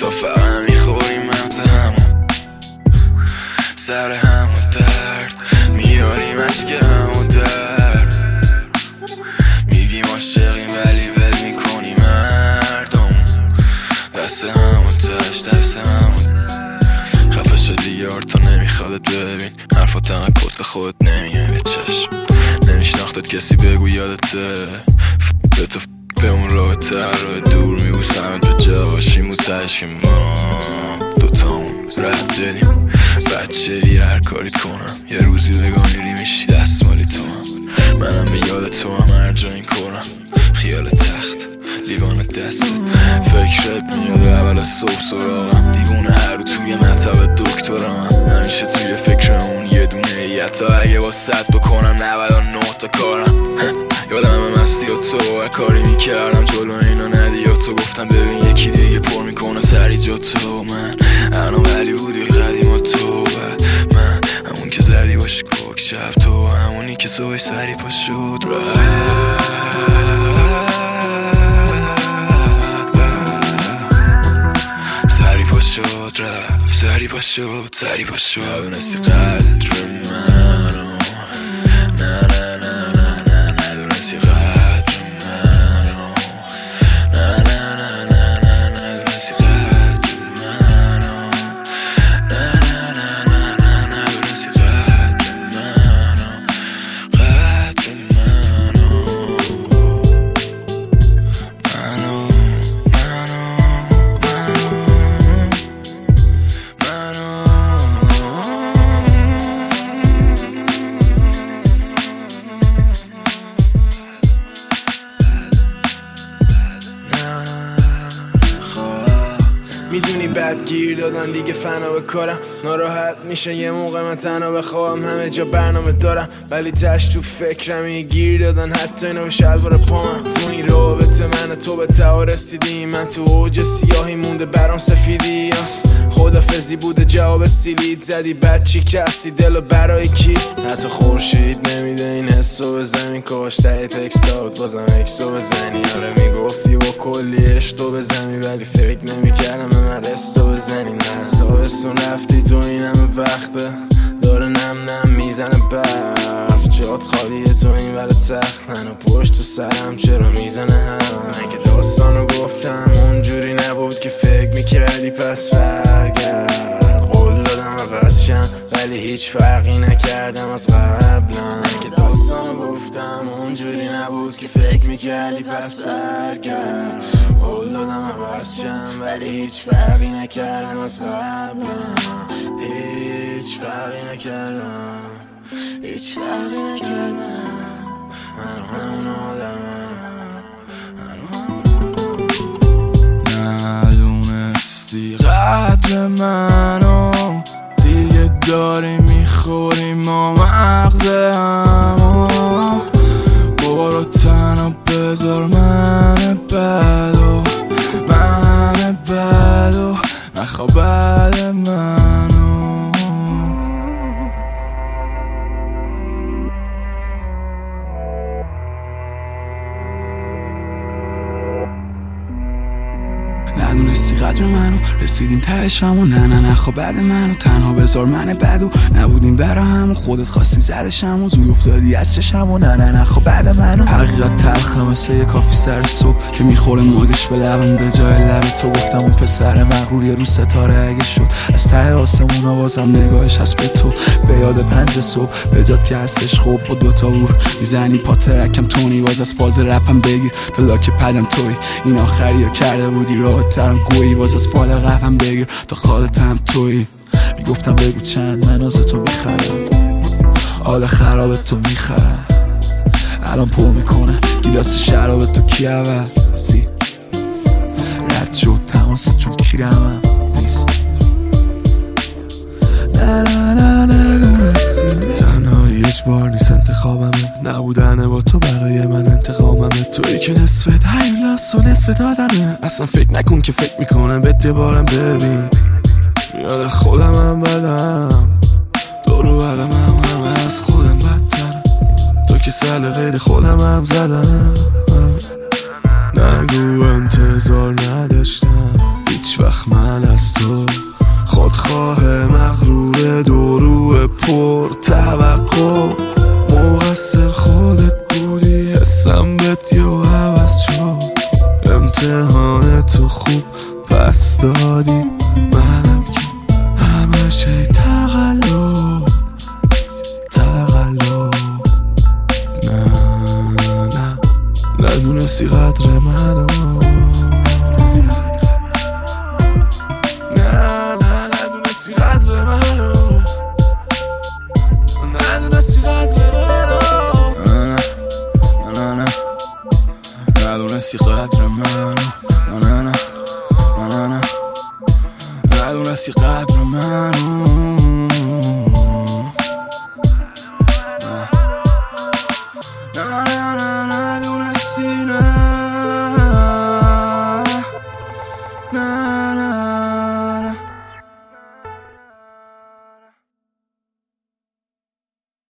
دوتا فقط می‌خوریم مغز همون سر همون درد. میاریم که همون درد. میگیم عاشقیم ولی ول می‌کنیم مردم. دست همون تش دست همون. خفه شدی یار تا نمیخوادت ببین. حرفا کس خودت نمیه به چشم. نمیشناختت کسی بگو یادته. به تو راه دور میبوسمت به جاشیم و تشکیم ما دوتامون رد بدیم بچه یه هر کاریت کنم. یه روزی بگانی میشی دست مالی تو هم. منم به یاد تو هم هر جا این کنم خیال تخت لیوان دستت فکرت میاد اول صبح سراغم. دیوونه هر توی مطب دکترم. همیشه توی فکر اون یه دونه تا. اگه با صد بکنم 99 تا کارم. یادم مستی و تو هر کاری می‌کردم جلو اینا ندی یا تو. گفتم ببین یکی دیگه پر می‌کنه سری جا تو. من انا ولی بودی قدیم و تو. من همون که زدی باش کوک شب تو. همونی که صبح سری پا شد. سری پا شد سری پا شد سری پا شد. قدر منو دادن دیگه فنا به کارم. ناراحت میشه یه موقع من تنها بخوام همه جا برنامه دارم. ولی تش تو فکرم گیر دادن حتی اینو به شلوار پامم. تو این رابطه من تو به تها رسیدیم. من تو اوج سیاهی مونده برام سفیدی خدافزی بوده جواب سیلید زدی. بد چی کسی دل و برای کی؟ حتی خورشید نمیده این حسو به زمین کاش ته تکستات بازم اکسو بزنی. آره می‌گفتی با کلی اشتو بزنی ولی فکر نمی‌کردم من رستو بزنی. نه سابستون رفتی تو این همه وقته. داره نم نم می‌زنه برف. جات خالیه تو این ور تخت. من و پشت سرم چرا می‌زنه هم؟ که داستانو گفتم اونجوری نبود که فکر می‌کردی پس برگرد. قول دادم عوض شم. ولی هیچ فرقی نکردم از قبلا که داستانو گفتم اونجوری نبود که فکر می‌کردی پس برگرد. قول دادم عوض ولی هیچ فرقی نکردم از قبلا هیچ فرقی نکردم. هیچ فرقی نکردم. من همون آدمم. ندونستی قدر منو دیگه داری می‌خوری ما مغز همو. برو تنها بذار من بدو من بدو. نخوا بعد منو ندونستی قدر منو. رسیدیم تهشم و نه نه نه خب بعد منو. تنها بذار من بدو. نبودیم برا هم خودت خواستی زدشم و زود افتادی از چشم و نه نه نه خب بعد منو. حقیقت تلخه مثل یه کافی سر صبح که می‌خوره موگش به لبم. به جای لب تو گفتم اون پسر مغرور یه رو ستاره اگه شد. از ته آسمون بازم نگاهش هست به تو. به یاد پنج صبح. به جاد که هستش خوب با دوتا ور می‌زنی پا ترکم. تونی باز از فاز رپم بگیر. تا لاک پدم توی. این آخری رو کرده بودی. راه ترم گویی باز از فال قفم بگیر تا خالتم توی می‌گفتم بگو چند من از تو می‌خرم حال خراب تو می‌خرم الان پر می‌کنه گیلاس شراب تو کی عوضی رد شد تماس چون کیرمم نیست نه نه نه ندونستی تنهایی اجبار نیست انتخابمه نبودن با تو برای من انتقاممه تویی که نصفت. هیلاس و نصفت آدمه. اصلا فکر نکن که فکر می‌کنم به دبارم ببین. میاد خودم هم بدم. دورو برم هم همه از خودم بدتر. تو که سل غیر خودم هم زدم. نگو انتظار نداشتم. هیچ وقت من از تو خودخواه مغرور دورو پر توقع. بأمانة أنا أنا أنا قعدوا ناسي قاعد بأمانة قعدوا ناسي